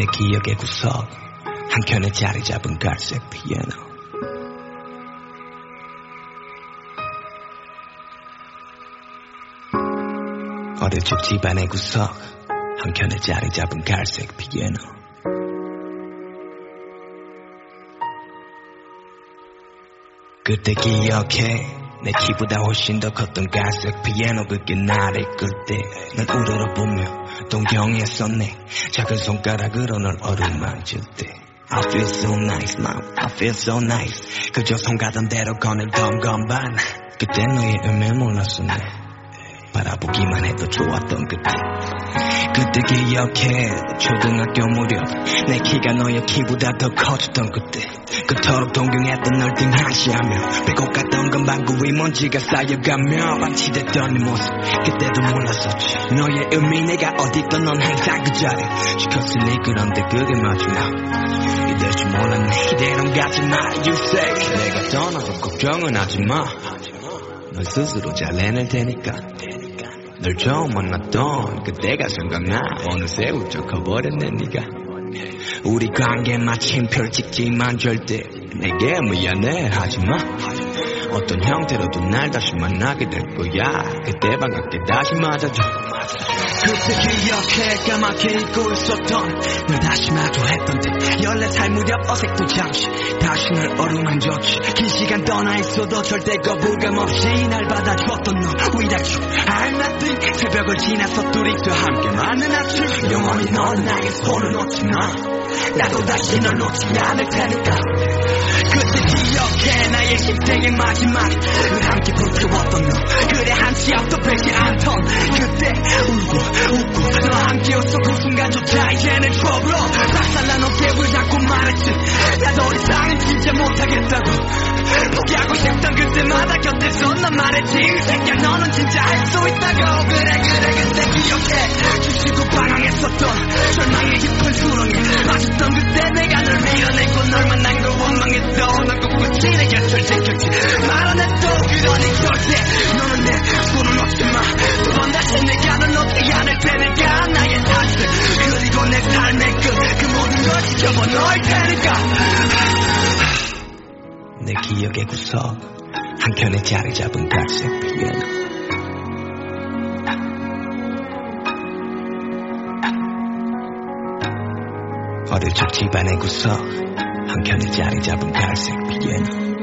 내 기억의 구석. 한켠에 자리 잡은 갈색 피아노. 어릴 적 집안의 구석. 한켠에 자리 잡은 갈색 피아노. 그때 기억해 내 키보다 훨씬 더 컸던 갈색 피아노 그게 나를 끌때난 우러러보며 동경했었네 작은 손가락으로 널 어루만질 때 I feel so nice, mom. I feel so nice. 그저 손 가던 대로 거는 검검반. 그때 너의 의미를 몰랐었네. 바라보기만 해도 좋았던 그때. 그때 기억해 초등학교 무렵. 내 키가 너의 키보다 더 커졌던 그때. 그토록 동경했던 널 등한시하며 배고 갔던 건 방구 위 먼지가 쌓여가며 방치됐던 네 모습. 그때도 몰랐었지. 너의 의미 내가 어딨던 넌 항상 그 자리 지켰으니 그런데 그게 마지막. 이럴 줄 몰랐네. 이대로 가지마 You say. 내가 떠나도 걱정은 하지마. 널 스스로 잘 해낼 테니까 널 처음 만났던 그때가 생각나. 어느새 웃져 커버렸네 네가. 우리 관계 마침 펼찍지만 절대 내게 미안해 하지마. 어떤 형태로도 날 다시 만나게 될 거야. 그때 반갑게 다시 맞아줘. 그때 기억해 까맣게 잊고 있었던 널 다시 마주했던 때 14살 무렵 어색도 잠시 다시 널 어루만졌지. 긴 시간 떠나 있어도 절대 거부감 없이 날 받아줬던 너 You I'm nothing 새벽을 지나서 둘이서 함께 맞는 아침 영원히 넌 나의 손을 놓지 마. 나도 다시 널 놓지 않을 테니까. 그때 기억해 나의 10대의 마지막을 함께 붙여왔던 너. 그래 한치 앞도 빼지 않던 그때 진짜 못하겠다고 포기하고 싶던 그때마다 곁에서 난 말했지. 이 새끼야 너는 진짜 할 수 있다고. 그래 그래 그때 기억해. 주시고 방황했었던 절망의 깊은 수렁에 빠졌던 그때 내가 널 밀어내고 널 만난 걸 원망했던 넌 꿋꿋이 내 곁을 지켰지. 말안 해도 그러니 절대 너는 내 손을 놓지 마 두 번 다시 내가 널 놓지 않을 테니까 나의 탓을 그리고 내 삶의 끝 그 모든 걸 지켜본 테니까 내 기억의 구석 한켠에 자리 잡은 갈색 피아노 어릴 적 집안의 구석 한켠에 자리 잡은 갈색 피아노